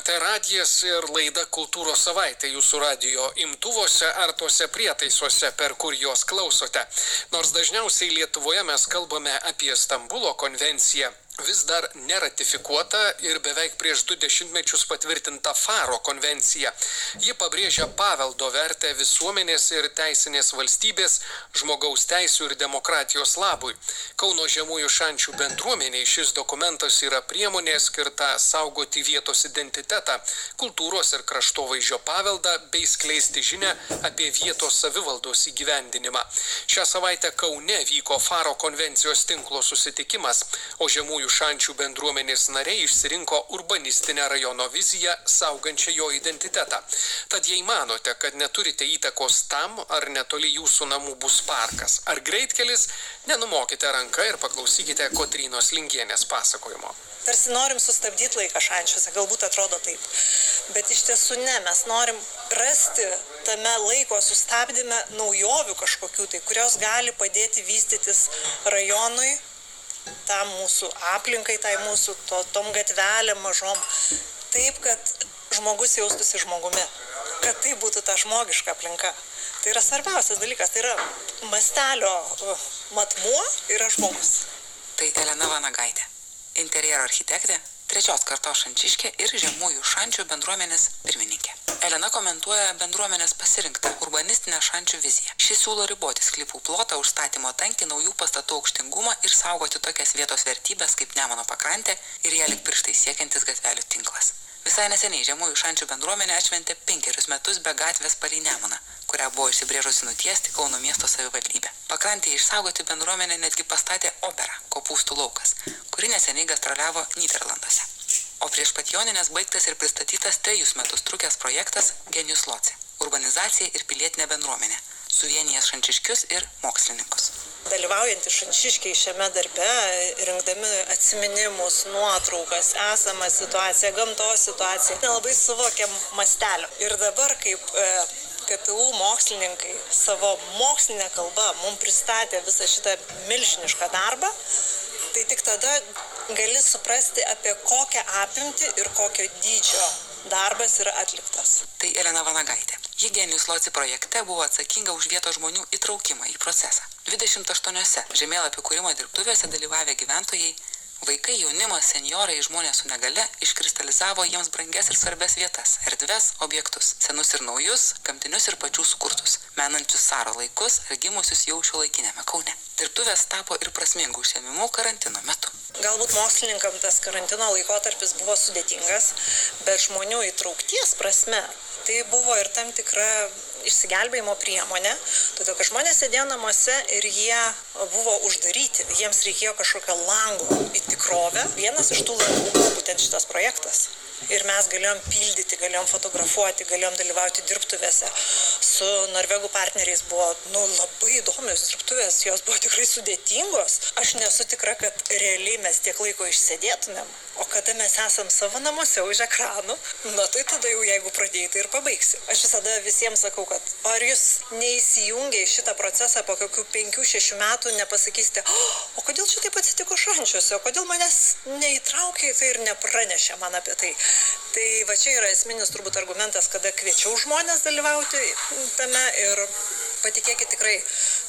LRT radijas ir laida Kultūros savaitė jūsų radio imtuvuose ar tuose prietaisuose, per kur juos klausote. Nors dažniausiai Lietuvoje mes kalbame apie Stambulo konvenciją, vis dar neratifikuota ir beveik prieš du dešimtmečius patvirtinta Faro konvencija. Ji pabrėžia paveldo vertę visuomenės ir teisinės valstybės, žmogaus teisų ir demokratijos labui. Kauno žemųjų šančių bendruomeniai šis dokumentas yra priemonė skirta saugoti vietos identitetą, kultūros ir kraštovaizdžio paveldą bei skleisti žinę apie vietos savivaldos įgyvendinimą. Šią savaitę Kaune vyko Faro konvencijos tinklo susitikimas, o žemųjų šančių bendruomenės nariai išsirinko urbanistinę rajono viziją saugančią jo identitetą. Tad jei manote, kad neturite įtakos tam, ar netoli jūsų namų bus parkas ar greitkelis, nenumokite ranką ir paklausykite Kotrynos Lingienės pasakojimo. Tarsi norim sustabdyti laiką šančiuose, galbūt atrodo taip. Bet iš tiesų ne, mes norim rasti tame laiko sustabdyme naujovių kažkokių tai, kurios gali padėti vystytis rajonui, tam mūsų aplinkai, tai mūsų to, tom gatvelėm mažom, taip, kad žmogus jaustųsi žmogumi, kad tai būtų ta žmogiška aplinka. Tai yra svarbiausias dalykas, tai yra mastelio uh, matmuo yra žmogus. Tai Elena Vanagaitė, interjero architektė, trečios kartos šančiškė ir žemųjų šančių bendruomenės pirmininkė. Elena komentuoja bendruomenės pasirinktą urbanistinę šančių viziją. Šis siūlo riboti sklypų plotą, užstatymo tankį, naujų pastatų aukštingumą ir saugoti tokias vietos vertybės kaip Nemono pakrantė ir ją lik pirštai siekiantis gatvelių tinklas. Visai neseniai žemųjų šančių bendruomenė atšventė penkerius metus be gatvės palei Nemoną, kurią buvo išsibrėžusi nutiesti Kauno miesto savivaldybė. Pakrantėje išsaugoti bendruomenė netgi pastatė operą Kopūstų laukas, kuri neseniai gastroliavo Niderlanduose. O prieš pat Joninės baigtas ir pristatytas trejus metus trukęs projektas Genius Loci - urbanizacija ir pilietinė bendruomenė, suvienijęs šančiškius ir mokslininkus. Dalyvaujantys šančiškiai šiame darbe, rinkdami atsiminimus, nuotraukas, esamą situaciją, gamtos situaciją, nelabai suvokiam mastelio. Ir dabar, kaip e, KTU mokslininkai savo mokslinę kalbą mums pristatė visą šitą milžinišką darbą, tai tik tada gali suprasti, apie kokią apimtį ir kokio dydžio darbas yra atliktas. Tai Elena Vanagaitė. Ji Genijus Loci projekte buvo atsakinga už vietos žmonių įtraukimą į procesą. 28 žemėlapių kūrimo dirbtuvėse dalyvavę gyventojai Vaikai, jaunimas, seniorai, žmonės su negale iškristalizavo jiems brangias ir svarbes vietas - erdves, objektus, senus ir naujus, gamtinius ir pačių sukurtus, menančius Saro laikus ir gimusius jau šio laikinėme Kaune. Dirbtuvės tapo ir prasmingų užsiemimų karantino metu. Galbūt mokslininkam tas karantino laikotarpis buvo sudėtingas, bet žmonių įtraukties prasme tai buvo ir tam tikra išsigelbėjimo priemonė, todėl kad žmonės sėdėjo namuose ir jie buvo uždaryti, jiems reikėjo kažkokio lango į tikrovę. Vienas iš tų langų buvo būtent šitas projektas. Ir mes galėjom pildyti, galėjom fotografuoti, galėjom dalyvauti dirbtuvėse. Su norvegų partneriais buvo nu, labai įdomios dirbtuvės, jos buvo tikrai sudėtingos. Aš nesu tikra, kad realiai mes tiek laiko išsėdėtumėm. O kada mes esam savo namuose už ekranų, na tai tada jau jeigu pradėjai, tai ir pabaigsi. Aš visada visiems sakau, kad ar jūs neįsijungia į šitą procesą po kokių 5-6 metų, nepasakysite, o kodėl čia taip atsitiko šančiuose, o kodėl manęs neįtraukė į tai ir nepranešė man apie tai. Tai va čia yra esminis turbūt argumentas, kada kviečiau žmonės dalyvauti tame ir patikėkit tikrai,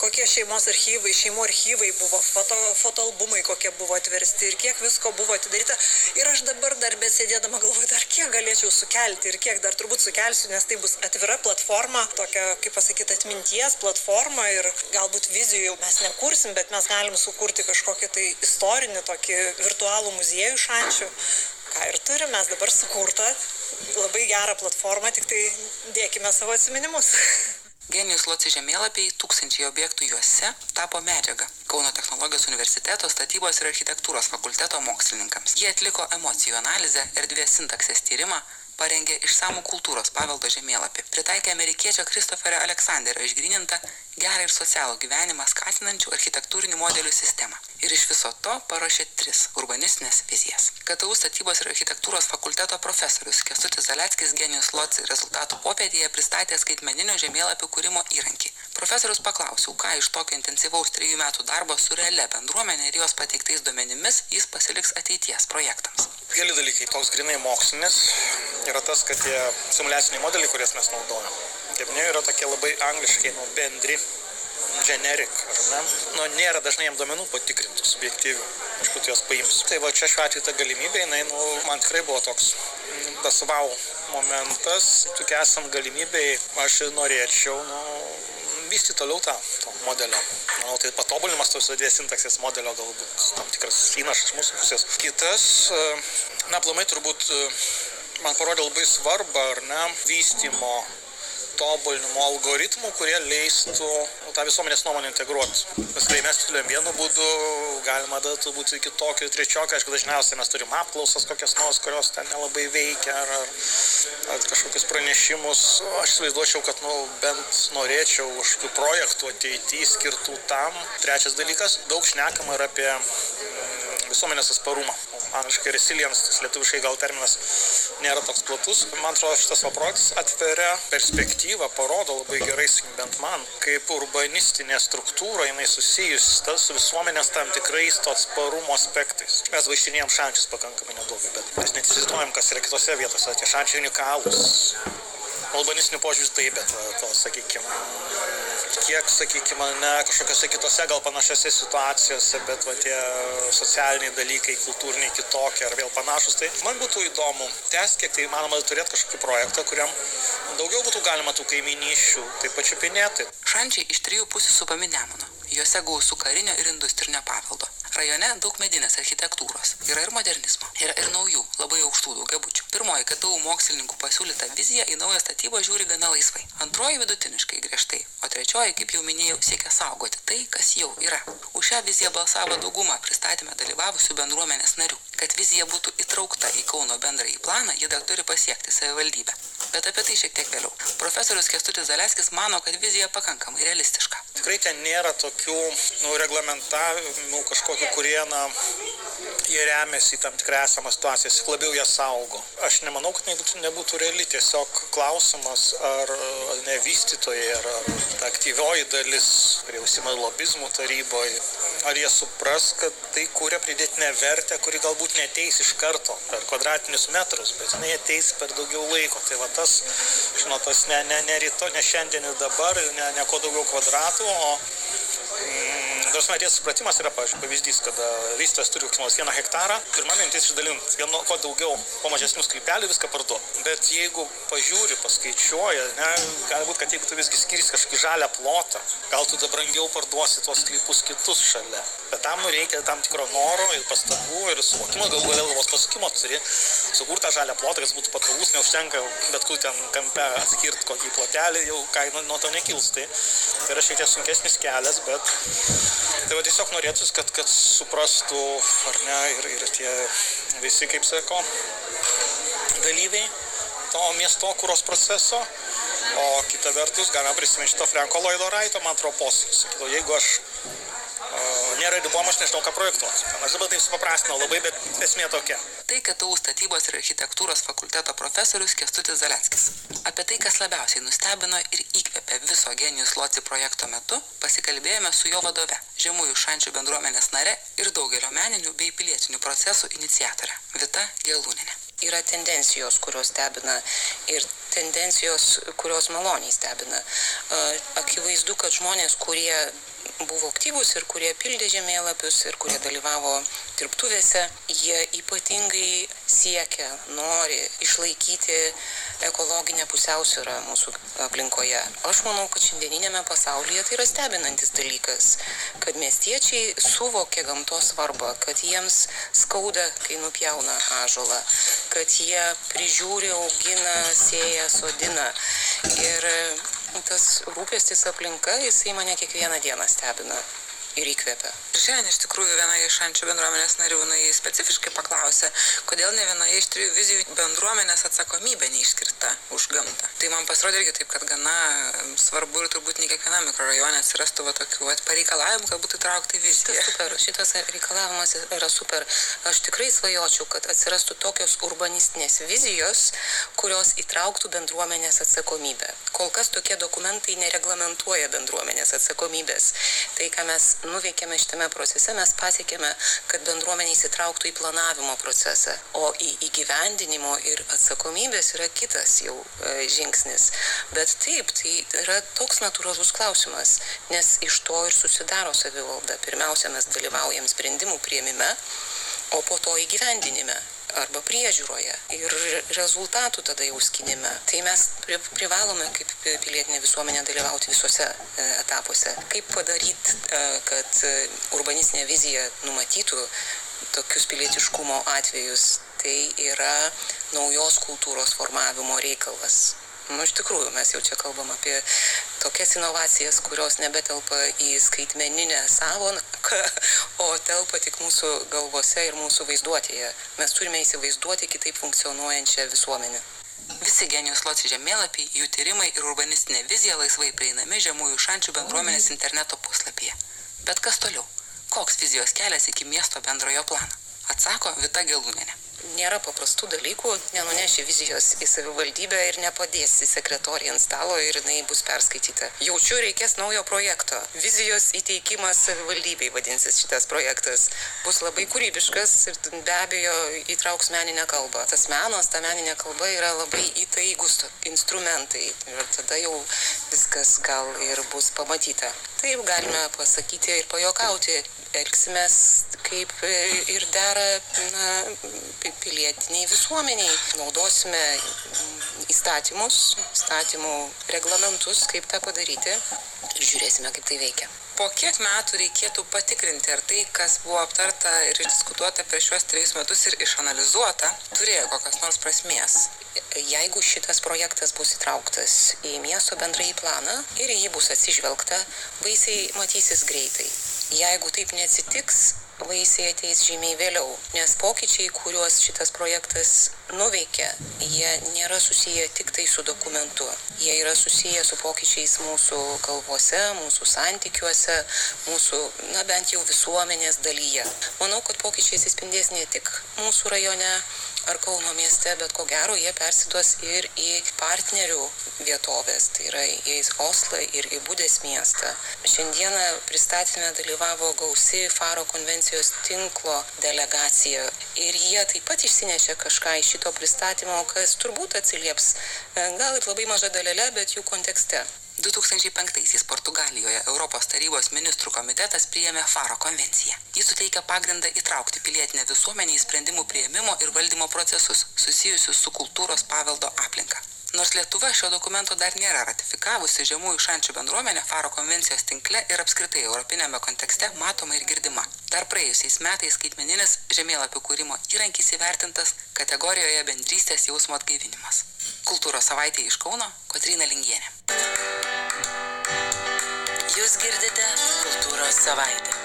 kokie šeimos archyvai, šeimų archyvai buvo, foto, fotoalbumai kokie buvo atversti ir kiek visko buvo atidaryta. Ir aš dabar dar besėdėdama galvoju, dar kiek galėčiau sukelti ir kiek dar turbūt sukelsiu, nes tai bus atvira platforma, tokia, kaip pasakyti, atminties platforma ir galbūt vizijų jau mes nekursim, bet mes galim sukurti kažkokį tai istorinį, tokį virtualų muziejų šančių. Ką ir turime, mes dabar sukurtą labai gerą platformą, tik tai dėkime savo atsiminimus. Genijus Loci žemėlapiai, tūkstančiai objektų juose tapo medžiaga Kauno technologijos universiteto statybos ir architektūros fakulteto mokslininkams. Jie atliko emocijų analizę, erdvės sintaksės tyrimą, parengė išsamų kultūros paveldo žemėlapį. Pritaikė amerikiečio kristoferio aleksanderio išgrynintą gerą ir socialų gyvenimą skatinančių architektūrinių modelių sistemą. Ir iš viso to paruošė tris urbanistines vizijas. Ktu statybos ir architektūros fakulteto profesorius kęstutis zaleckis genijus loci rezultatų popietėje pristatė skaitmeninio žemėlapių kūrimo įrankį. Profesoriaus paklausiau ką iš tokio intensyvaus trejų metų darbo su realia bendruomene ir jos pateiktais duomenimis jis pasiliks ateities projektams. Keli dalykai. Toks grynai mokslinis yra tas kad tie simuliaciniai modeliai kuriuos mes naudojam kaip minėjau yra tokie labai angliškai nu bendri generic ar ne? Nu nėra dažnai jiem duomenų patikrintų subjektyvių iš kur juos paimsi. Tai va čia šiuo atveju ta galimybė jinai nu man tikrai buvo toks mm, tas vau momentas. Tokia esant galimybei aš norėčiau nu vystyt toliau tą to modelio. Manau tai patobulinimas tos dvies sintaksės modelio galbūt tam tikras įnašas mūsų pusės. Kitas e, na aplamai turbūt e, man parodė labai svarbą ar ne vystymo tobulinimo algoritmų, kurie leistų tą visuomenės nuomonę integruoti. Paskui mes turim vienu būdu, galima tada būti kitokį, trečiokį, aišku, dažniausiai mes turim apklausas kokias nors, kurios ten nelabai veikia, ar, ar, ar kažkokius pranešimus. Aš įsivaizduočiau, kad, nu, bent norėčiau kažkokių projektų ateityje skirtų tam. Trečias dalykas, daug šnekama ir apie mm, visuomenės atsparumą angliškai resilience, tas lietuviškai gal terminas nėra toks platus. Man atrodo, šitas projektas atveria perspektyvą, parodo labai gerai, bent man, kaip urbanistinė struktūra, jinai susijusi su visuomenės tam tikrais to atsparumo aspektais. Mes vaikštinėjom šančius pakankamai neblogai, bet mes net įsivaizduojam, kas yra kitose vietose, tie šančiai unikalūs. Urbanistinių požiūrį taip, bet to, sakykime, kiek, sakykime, ne kažkokiose kitose gal panašiose situacijose, bet va tie socialiniai dalykai, kultūriniai kitokie ar vėl panašus, tai man būtų įdomu tęsti, kiek tai įmanoma turėti kažkokį projektą, kuriam daugiau būtų galima tų kaiminyšių taip pačiupinėti. Šančiai iš trijų pusių supami Nemuno. Juose gausų karinio ir industrinio paveldo. Rajone daug medinės architektūros. Yra ir modernizmo. Yra ir naujų, labai aukštų daugiabučių. Pirmoji KTU mokslininkų pasiūlyta vizija į naują statybą žiūri gana laisvai. Antroji vidutiniškai griežtai. O trečioji, kaip jau minėjau, siekia saugoti tai, kas jau yra. Už šią viziją balsavo dauguma pristatymę dalyvavusių bendruomenės narių. Kad vizija būtų įtraukta į Kauno bendrąjį planą, ji dar turi pasiekti savivaldybę. Bet apie tai šiek tiek vėliau. Profesorius Kestutis Zaleskis mano, kad vizija pakankamai realistiška. Tikrai ten nėra tokių nu, reglamentavimų kažkokių, kurie na, jie remiasi į tam tikrą esamą situaciją, jis labiau ją saugo. Aš nemanau, kad nebūtų, nebūtų reali, tiesiog klausimas, ar ne vystytojai, ar, ta aktyvioji dalis, kurie užsima lobizmų taryboje, ar jie supras, kad tai kūrė pridėtinę vertę, kuri galbūt neteis iš karto per kvadratinius metrus, bet jinai ateis per daugiau laiko. Tai va tas, žinot, tas ne, ne, ne ryto, ne šiandien ir dabar, ne, ne kuo daugiau kvadratų, o Dažnai atėjęs supratimas yra, pavyzdžiui, pavyzdys, kada vystytojas turi kokį nors vieną hektarą, pirma mintis išdalinti, vieno, kuo daugiau, kuo mažesnių sklypelių viską parduoti. Bet jeigu pažiūri, paskaičiuoja, ne, gali būti, kad jeigu tu visgi skirsi kažkokį žalę plotą, gal tu tada brangiau parduosi tuos sklypus kitus šalia. Bet tam nu reikia tam tikro noro ir pastangų ir suvokimo, galų galę galvos pasukimo turi sukurti tą žalę plotą, kad būtų patrauklus, neužtenka bet kur ten kampe atskirti kokį plotelį, jau kaina nuo to nekils. Tai, tai yra šiek tiek sunkesnis kelias, bet Tai va tiesiog norėtųsi, kad, kad suprastų, ar ne, ir, ir tie visi, kaip sako, dalyviai to miesto kūros proceso. O kita vertus, galima prisiminti šito Franko Lloydo Raito, man atrodo. Sakytų, jeigu aš nėra aš nežinau, ką projektuoti. Aš dabar taip supaprastinau labai, bet esmė tokia. Tai KTU statybos ir architektūros fakulteto profesorius Kestutis Zaleckis. Apie tai, kas labiausiai nustebino ir įkvėpė viso genijus Loci projekto metu, pasikalbėjome su jo vadove, Žemųjų šančių bendruomenės nare ir daugelio meninių bei pilietinių procesų iniciatorė Vita Gelūninė yra tendencijos, kurios stebina ir tendencijos, kurios maloniai stebina. Akivaizdu, kad žmonės, kurie buvo aktyvūs ir kurie pildė žemėlapius ir kurie dalyvavo dirbtuvėse, jie ypatingai siekia, nori išlaikyti ekologinę pusiausvyrą mūsų aplinkoje. Aš manau, kad šiandieninėme pasaulyje tai yra stebinantis dalykas, kad miestiečiai suvokia gamtos svarbą, kad jiems skauda, kai nupjauna ažolą, kad jie prižiūri, augina, sėja, sodina. Ir tas rūpestis aplinka, jisai mane kiekvieną dieną stebina. ir įkvepia. Šiandien iš tikrųjų viena iš šančių bendruomenės narių na, specifiškai paklausė, kodėl ne vienoje iš trijų vizijų bendruomenės atsakomybė neišskirta už gamtą. Tai man pasirodė irgi taip, kad gana svarbu ir turbūt ne kiekvienam mikrorajone atsirastų va, tokių va, pareikalavimų, kad būtų įtraukta į viziją. Super, šitas reikalavimas yra super. Aš tikrai svajočiau, kad atsirastų tokios urbanistinės vizijos, kurios įtrauktų bendruomenės atsakomybę. Kol kas tokie dokumentai nereglamentuoja bendruomenės atsakomybės. Tai, ką mes nuveikėme šitame procese, mes pasiekėme, kad bendruomenė įsitrauktų į planavimo procesą, o į įgyvendinimo ir atsakomybės yra kitas jau e, žingsnis. Bet taip, tai yra toks natūralus klausimas, nes iš to ir susidaro savivalda. Pirmiausia, mes dalyvaujam sprendimų prieimime, o po to įgyvendinime arba priežiūroje ir rezultatų tada jau skinime. Tai mes privalome kaip pilietinė visuomenė dalyvauti visuose e, etapuose. Kaip padaryti, e, kad urbanistinė vizija numatytų tokius pilietiškumo atvejus, tai yra naujos kultūros formavimo reikalas. Nu, iš tikrųjų, mes jau čia kalbam apie tokias inovacijas, kurios nebetelpa į skaitmeninę savoną, o telpa tik mūsų galvose ir mūsų vaizduotėje. Mes turime įsivaizduoti kitaip funkcionuojančią visuomenę. Visi genijos loci žemėlapiai, jų tyrimai ir urbanistinė vizija laisvai prieinami žemųjų šančių bendruomenės interneto puslapyje. Bet kas toliau? Koks vizijos kelias iki miesto bendrojo plano? Atsako Vita Gelūnenė nėra paprastų dalykų, nenuneši vizijos į savivaldybę ir nepadėsi sekretoriai ant stalo ir jinai bus perskaityta. Jaučiu, reikės naujo projekto. Vizijos įteikimas savivaldybei vadinsis šitas projektas. Bus labai kūrybiškas ir be abejo įtrauks meninę kalbą. Tas menas, ta meninė kalba yra labai įtaigus instrumentai. Ir tada jau viskas gal ir bus pamatyta. Taip galime pasakyti ir pajokauti elgsimės kaip ir dera na, pilietiniai visuomeniai. Naudosime įstatymus, įstatymų reglamentus, kaip tą padaryti ir žiūrėsime, kaip tai veikia. Po kiek metų reikėtų patikrinti, ar tai, kas buvo aptarta ir išdiskutuota per šiuos trejus metus ir išanalizuota, turėjo kokios nors prasmės? Jeigu šitas projektas bus įtrauktas į miesto bendrąjį planą ir į jį bus atsižvelgta, vaisiai matysis greitai. Jeigu taip neatsitiks, vaisiai ateis žymiai vėliau, nes pokyčiai, kuriuos šitas projektas nuveikia, jie nėra susiję tik tai su dokumentu. Jie yra susiję su pokyčiais mūsų galvose, mūsų santykiuose, mūsų, na bent jau visuomenės dalyje. Manau, kad pokyčiai atsispindės ne tik mūsų rajone, ar Kauno mieste, bet ko gero jie persiduos ir į partnerių vietovės, tai yra į Oslą ir į Budės miestą. Šiandieną pristatymė dalyvavo gausi Faro konvencijos tinklo delegacija ir jie taip pat išsinešė kažką iš šito pristatymo, kas turbūt atsilieps e, gal ir labai maža dalelė, bet jų kontekste. 2005-aisiais Portugalijoje Europos tarybos ministrų komitetas priėmė Faro konvenciją. Jis suteikia pagrindą įtraukti pilietinę visuomenę į sprendimų prieimimo ir valdymo procesus susijusius su kultūros paveldo aplinka. Nors Lietuva šio dokumento dar nėra ratifikavusi, žemųjų šančių bendruomenė Faro konvencijos tinkle ir apskritai europinėme kontekste matoma ir girdima. Dar praėjusiais metais skaitmeninis žemėlapių kūrimo įrankis įvertintas kategorijoje bendrystės jausmo atgaivinimas. Kultūros savaitė iš Kauno, Kotrina Lingienė. Jūs girdite kultūros savaitę.